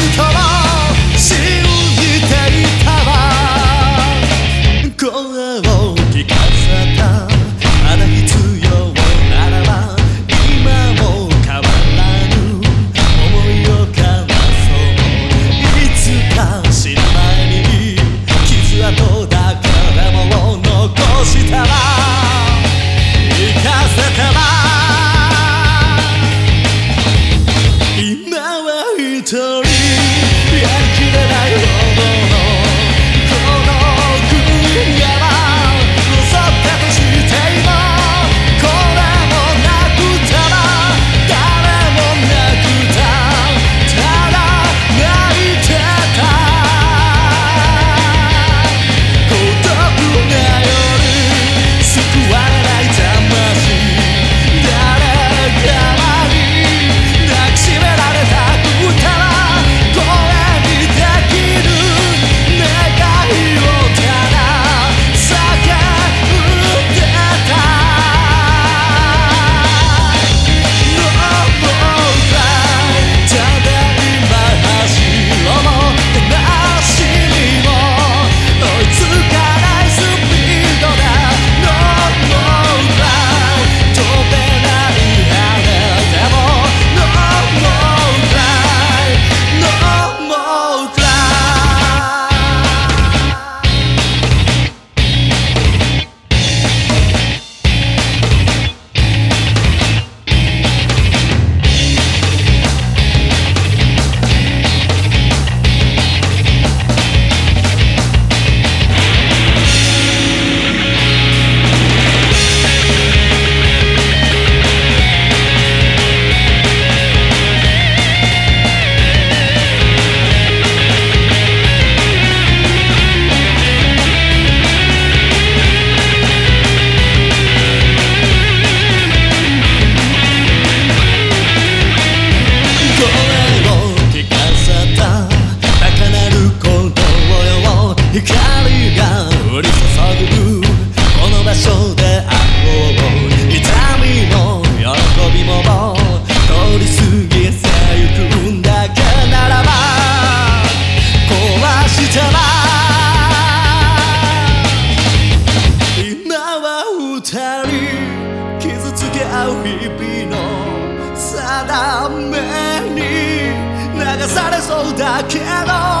can come. そうだけど